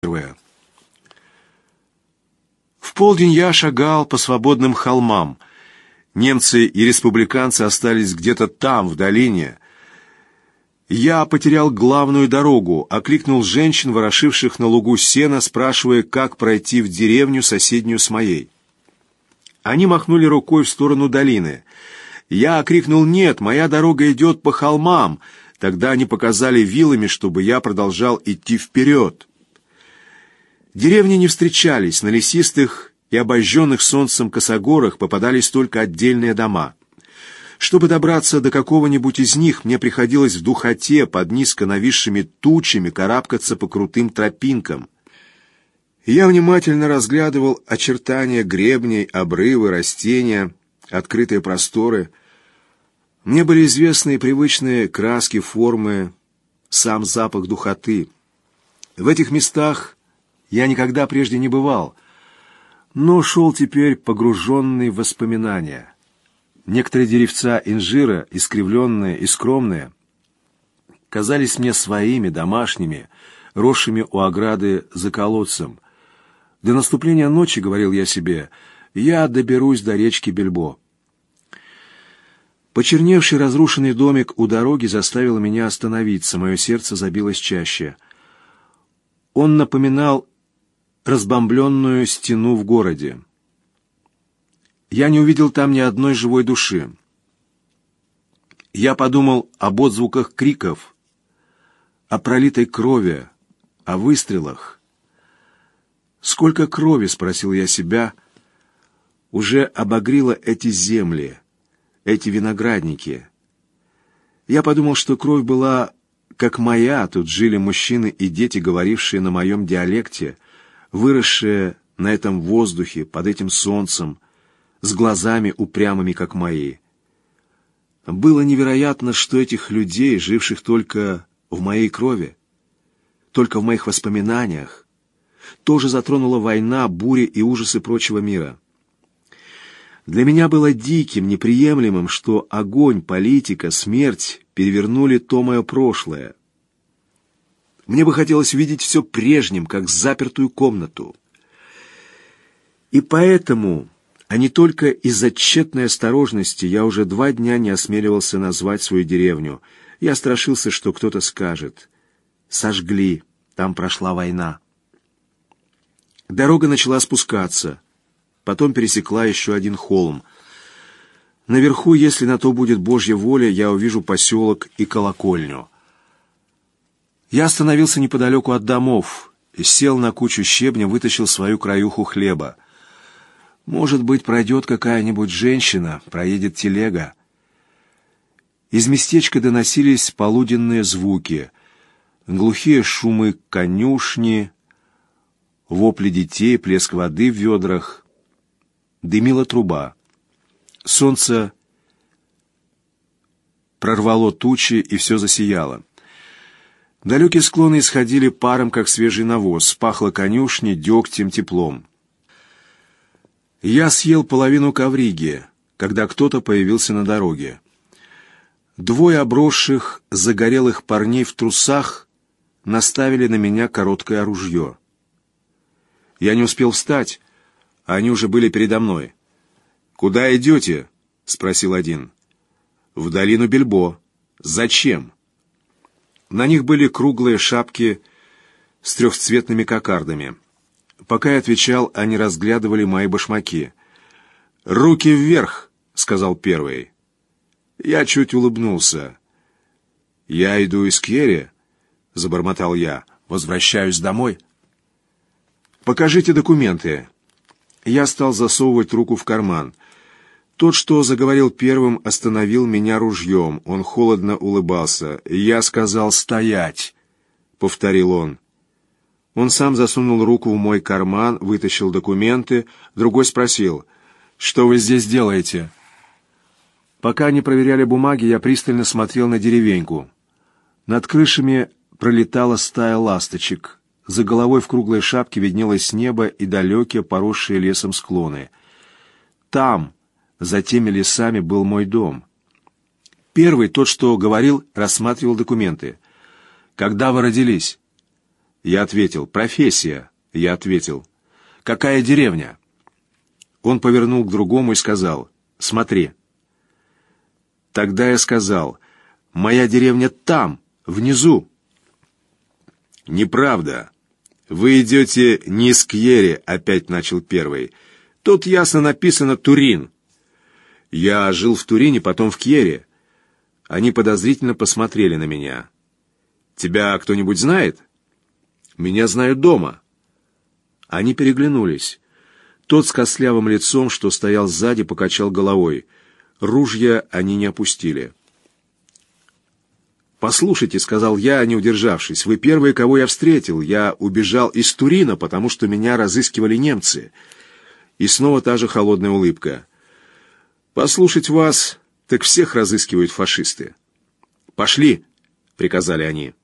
Первое. В полдень я шагал по свободным холмам. Немцы и республиканцы остались где-то там, в долине. Я потерял главную дорогу, окликнул женщин, ворошивших на лугу сена, спрашивая, как пройти в деревню, соседнюю с моей. Они махнули рукой в сторону долины. Я окрикнул «Нет, моя дорога идет по холмам!» Тогда они показали вилами, чтобы я продолжал идти вперед. Деревни не встречались, на лесистых и обожженных солнцем косогорах попадались только отдельные дома. Чтобы добраться до какого-нибудь из них, мне приходилось в духоте под низко нависшими тучами карабкаться по крутым тропинкам. Я внимательно разглядывал очертания гребней, обрывы, растения, открытые просторы. Мне были известны привычные краски, формы, сам запах духоты. В этих местах я никогда прежде не бывал, но шел теперь погруженный в воспоминания. Некоторые деревца инжира, искривленные и скромные, казались мне своими, домашними, росшими у ограды за колодцем. До наступления ночи, говорил я себе, я доберусь до речки Бельбо. Почерневший разрушенный домик у дороги заставил меня остановиться, мое сердце забилось чаще. Он напоминал разбомбленную стену в городе. Я не увидел там ни одной живой души. Я подумал об отзвуках криков, о пролитой крови, о выстрелах. «Сколько крови?» — спросил я себя. «Уже обогрело эти земли, эти виноградники». Я подумал, что кровь была как моя, тут жили мужчины и дети, говорившие на моем диалекте — выросшая на этом воздухе, под этим солнцем, с глазами упрямыми, как мои. Было невероятно, что этих людей, живших только в моей крови, только в моих воспоминаниях, тоже затронула война, буря и ужасы прочего мира. Для меня было диким, неприемлемым, что огонь, политика, смерть перевернули то мое прошлое, мне бы хотелось видеть все прежним, как запертую комнату. И поэтому, а не только из-за тщетной осторожности, я уже два дня не осмеливался назвать свою деревню. Я страшился, что кто-то скажет. «Сожгли, там прошла война». Дорога начала спускаться, потом пересекла еще один холм. Наверху, если на то будет Божья воля, я увижу поселок и колокольню — я остановился неподалеку от домов, сел на кучу щебня, вытащил свою краюху хлеба. Может быть, пройдет какая-нибудь женщина, проедет телега. Из местечка доносились полуденные звуки, глухие шумы конюшни, вопли детей, плеск воды в ведрах. Дымила труба. Солнце прорвало тучи, и все засияло. Далекие склоны исходили паром, как свежий навоз, пахло конюшней, дегтем, теплом. Я съел половину ковриги, когда кто-то появился на дороге. Двое обросших, загорелых парней в трусах наставили на меня короткое ружье. Я не успел встать, а они уже были передо мной. «Куда идете?» — спросил один. «В долину Бельбо. Зачем?» На них были круглые шапки с трехцветными кокардами. Пока я отвечал, они разглядывали мои башмаки. «Руки вверх!» — сказал первый. Я чуть улыбнулся. «Я иду из Кьери», — забормотал я. «Возвращаюсь домой». «Покажите документы». Я стал засовывать руку в карман — тот, что заговорил первым, остановил меня ружьем. Он холодно улыбался. «Я сказал стоять!» — повторил он. Он сам засунул руку в мой карман, вытащил документы. Другой спросил, «Что вы здесь делаете?» Пока они проверяли бумаги, я пристально смотрел на деревеньку. Над крышами пролетала стая ласточек. За головой в круглой шапке виднелось небо и далекие, поросшие лесом склоны. Там, за теми лесами был мой дом. Первый, тот, что говорил, рассматривал документы. «Когда вы родились?» Я ответил. «Профессия». Я ответил. «Какая деревня?» Он повернул к другому и сказал. «Смотри». Тогда я сказал. «Моя деревня там, внизу». «Неправда. Вы идете не с Кьере», — опять начал первый. «Тут ясно написано «Турин». Я жил в Турине, потом в Кьере. Они подозрительно посмотрели на меня. «Тебя кто-нибудь знает?» «Меня знают дома». Они переглянулись. Тот с костлявым лицом, что стоял сзади, покачал головой. Ружья они не опустили. «Послушайте», — сказал я, не удержавшись, — «вы первые, кого я встретил. Я убежал из Турина, потому что меня разыскивали немцы». И снова та же холодная улыбка. «Послушать вас, так всех разыскивают фашисты». «Пошли», — приказали они.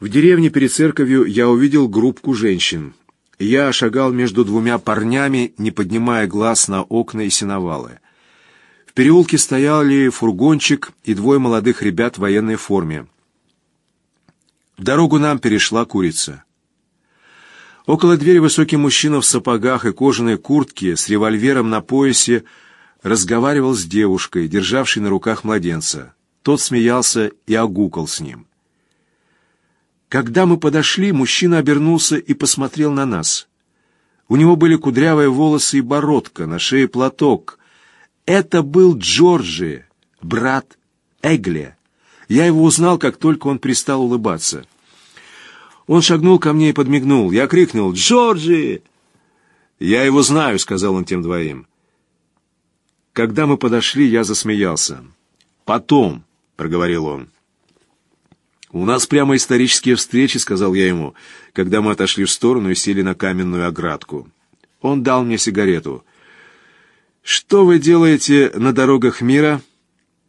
В деревне перед церковью я увидел группку женщин. Я шагал между двумя парнями, не поднимая глаз на окна и сеновалы. В переулке стояли фургончик и двое молодых ребят в военной форме. Дорогу нам перешла курица. Около двери высокий мужчина в сапогах и кожаной куртке с револьвером на поясе разговаривал с девушкой, державшей на руках младенца. Тот смеялся и огукал с ним. Когда мы подошли, мужчина обернулся и посмотрел на нас. У него были кудрявые волосы и бородка, на шее платок. Это был Джорджи, брат Эгли. Я его узнал, как только он перестал улыбаться. Он шагнул ко мне и подмигнул. Я крикнул «Джорджи!» «Я его знаю», — сказал он тем двоим. Когда мы подошли, я засмеялся. «Потом», — проговорил он. «У нас прямо исторические встречи», — сказал я ему, когда мы отошли в сторону и сели на каменную оградку. Он дал мне сигарету. «Что вы делаете на дорогах мира?»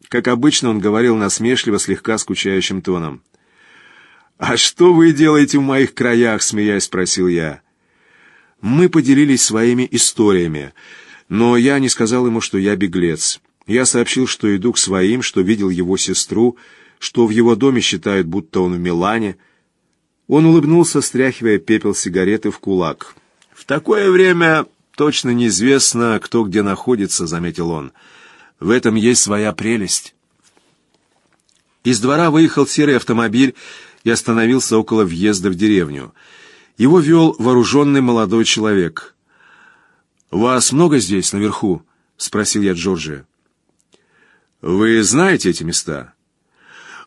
Как обычно, он говорил насмешливо, слегка скучающим тоном. «А что вы делаете в моих краях?» — смеясь спросил я. Мы поделились своими историями, но я не сказал ему, что я беглец. Я сообщил, что иду к своим, что видел его сестру, что в его доме считают, будто он в Милане. Он улыбнулся, стряхивая пепел сигареты в кулак. «В такое время точно неизвестно, кто где находится», — заметил он. «В этом есть своя прелесть». Из двора выехал серый автомобиль и остановился около въезда в деревню. Его вел вооруженный молодой человек. «Вас много здесь, наверху?» — спросил я Джорджия. «Вы знаете эти места?»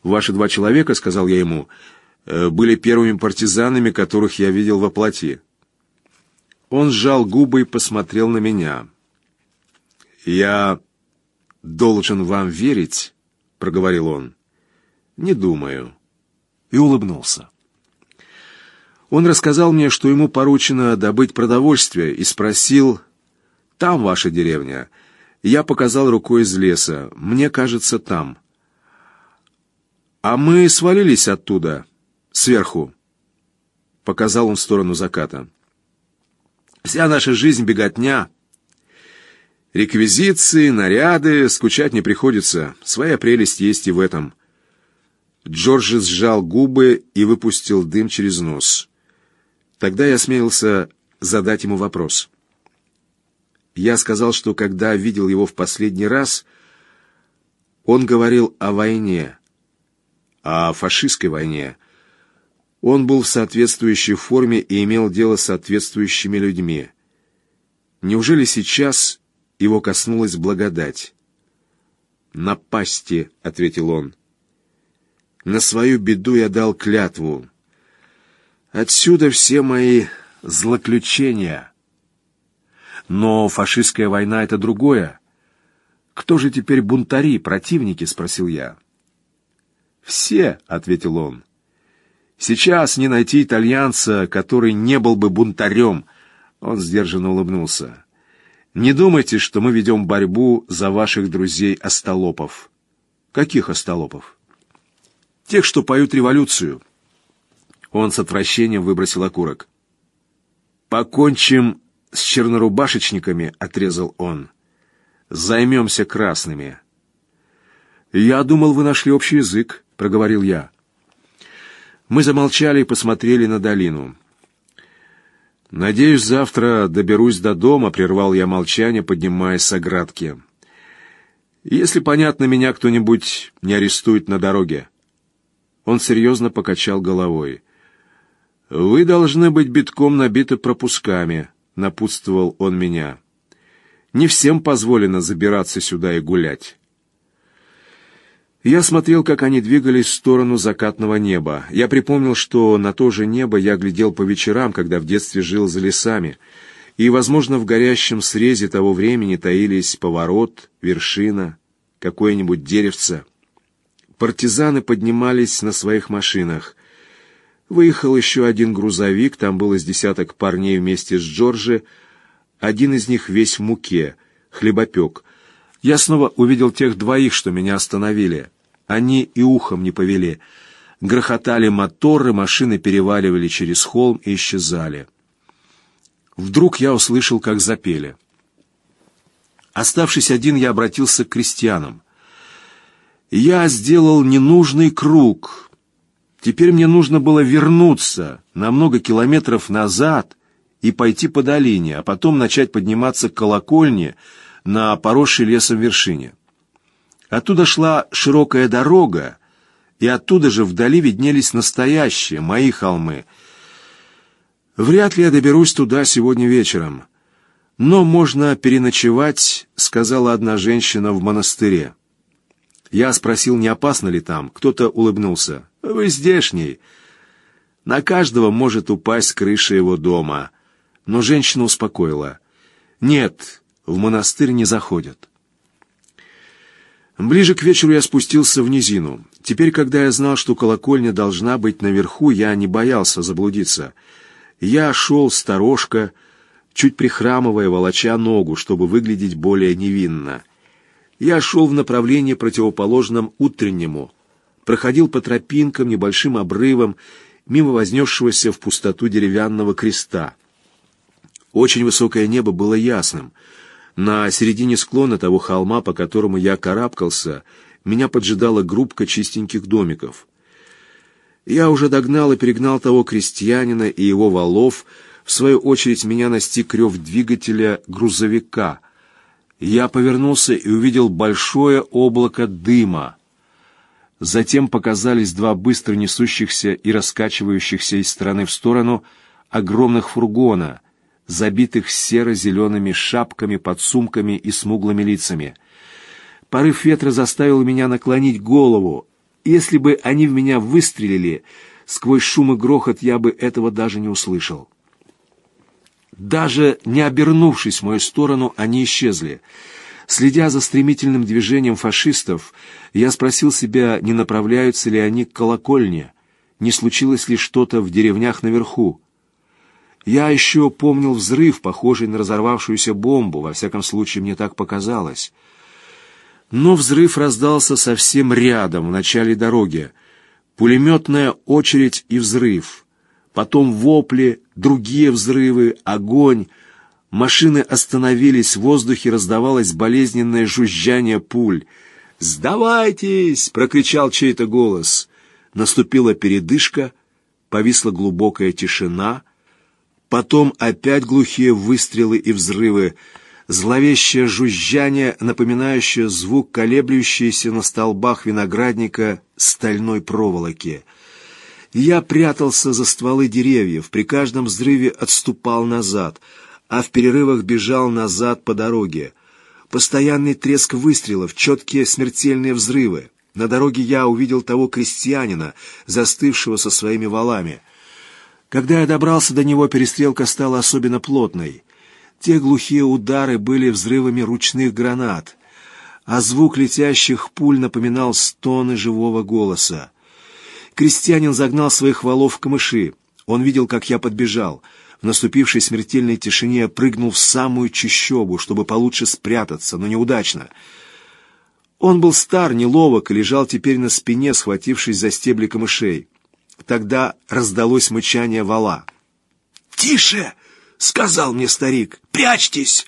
Ваши два человека, — сказал я ему, — были первыми партизанами, которых я видел во плоти. Он сжал губы и посмотрел на меня. «Я должен вам верить?» — проговорил он. «Не думаю». И улыбнулся. Он рассказал мне, что ему поручено добыть продовольствие, и спросил, «Там ваша деревня?» Я показал рукой из леса. «Мне кажется, там». «А мы свалились оттуда, сверху», — показал он в сторону заката. «Вся наша жизнь — беготня. Реквизиции, наряды, скучать не приходится. Своя прелесть есть и в этом». Джорджи сжал губы и выпустил дым через нос. Тогда я смелился задать ему вопрос. Я сказал, что когда видел его в последний раз, он говорил о войне, о фашистской войне. Он был в соответствующей форме и имел дело с соответствующими людьми. Неужели сейчас его коснулась благодать? «Напасти», — ответил он. «На свою беду я дал клятву. Отсюда все мои злоключения. Но фашистская война — это другое. Кто же теперь бунтари, противники?» — спросил я. «Все», — ответил он. «Сейчас не найти итальянца, который не был бы бунтарем», — он сдержанно улыбнулся. «Не думайте, что мы ведем борьбу за ваших друзей-остолопов». «Каких остолопов?» «Тех, что поют революцию». Он с отвращением выбросил окурок. «Покончим с чернорубашечниками», — отрезал он. «Займемся красными». «Я думал, вы нашли общий язык», — проговорил я. Мы замолчали и посмотрели на долину. «Надеюсь, завтра доберусь до дома», — прервал я молчание, поднимаясь с оградки. «Если, понятно, меня кто-нибудь не арестует на дороге». Он серьезно покачал головой. «Вы должны быть битком набиты пропусками», — напутствовал он меня. «Не всем позволено забираться сюда и гулять». Я смотрел, как они двигались в сторону закатного неба. Я припомнил, что на то же небо я глядел по вечерам, когда в детстве жил за лесами. И, возможно, в горящем срезе того времени таились поворот, вершина, какое-нибудь деревце. Партизаны поднимались на своих машинах. Выехал еще один грузовик, там было с десяток парней вместе с Джорджи. Один из них весь в муке, хлебопек — я снова увидел тех двоих, что меня остановили. Они и ухом не повели. Грохотали моторы, машины переваливали через холм и исчезали. Вдруг я услышал, как запели. Оставшись один, я обратился к крестьянам. Я сделал ненужный круг. Теперь мне нужно было вернуться на много километров назад и пойти по долине, а потом начать подниматься к колокольне, на поросшей лесом вершине. Оттуда шла широкая дорога, и оттуда же вдали виднелись настоящие, мои холмы. Вряд ли я доберусь туда сегодня вечером. Но можно переночевать, сказала одна женщина в монастыре. Я спросил, не опасно ли там. Кто-то улыбнулся. «Вы здешний. На каждого может упасть крыша его дома». Но женщина успокоила. «Нет, в монастырь не заходят. Ближе к вечеру я спустился в низину. Теперь, когда я знал, что колокольня должна быть наверху, я не боялся заблудиться. Я шел сторожка, чуть прихрамывая, волоча ногу, чтобы выглядеть более невинно. Я шел в направлении противоположном утреннему, проходил по тропинкам, небольшим обрывам, мимо вознесшегося в пустоту деревянного креста. Очень высокое небо было ясным — на середине склона того холма, по которому я карабкался, меня поджидала группка чистеньких домиков. Я уже догнал и перегнал того крестьянина и его валов. В свою очередь меня настиг рев двигателя грузовика. Я повернулся и увидел большое облако дыма. Затем показались два быстро несущихся и раскачивающихся из стороны в сторону огромных фургона — забитых серо-зелеными шапками, подсумками и смуглыми лицами. Порыв ветра заставил меня наклонить голову. Если бы они в меня выстрелили, сквозь шум и грохот я бы этого даже не услышал. Даже не обернувшись в мою сторону, они исчезли. Следя за стремительным движением фашистов, я спросил себя, не направляются ли они к колокольне, не случилось ли что-то в деревнях наверху. Я еще помнил взрыв, похожий на разорвавшуюся бомбу, во всяком случае мне так показалось. Но взрыв раздался совсем рядом, в начале дороги. Пулеметная очередь и взрыв. Потом вопли, другие взрывы, огонь. Машины остановились, в воздухе раздавалось болезненное жужжание пуль. «Сдавайтесь!» — прокричал чей-то голос. Наступила передышка, повисла глубокая тишина — Потом опять глухие выстрелы и взрывы, зловещее жужжание, напоминающее звук колеблющейся на столбах виноградника стальной проволоки. Я прятался за стволы деревьев, при каждом взрыве отступал назад, а в перерывах бежал назад по дороге. Постоянный треск выстрелов, четкие смертельные взрывы. На дороге я увидел того крестьянина, застывшего со своими валами. Когда я добрался до него, перестрелка стала особенно плотной. Те глухие удары были взрывами ручных гранат, а звук летящих пуль напоминал стоны живого голоса. Крестьянин загнал своих валов в камыши. Он видел, как я подбежал. В наступившей смертельной тишине прыгнул в самую чащобу, чтобы получше спрятаться, но неудачно. Он был стар, неловок и лежал теперь на спине, схватившись за стебли камышей. Тогда раздалось мычание вала. «Тише!» — сказал мне старик. «Прячьтесь!»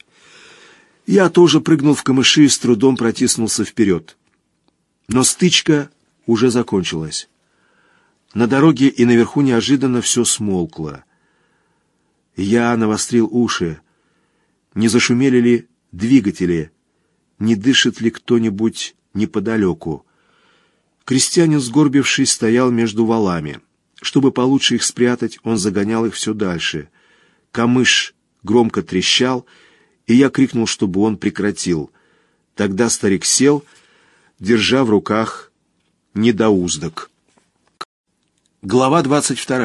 Я тоже прыгнул в камыши и с трудом протиснулся вперед. Но стычка уже закончилась. На дороге и наверху неожиданно все смолкло. Я навострил уши. Не зашумели ли двигатели? Не дышит ли кто-нибудь неподалеку? Крестьянин, сгорбившись, стоял между валами. Чтобы получше их спрятать, он загонял их все дальше. Камыш громко трещал, и я крикнул, чтобы он прекратил. Тогда старик сел, держа в руках недоуздок. Глава двадцать вторая.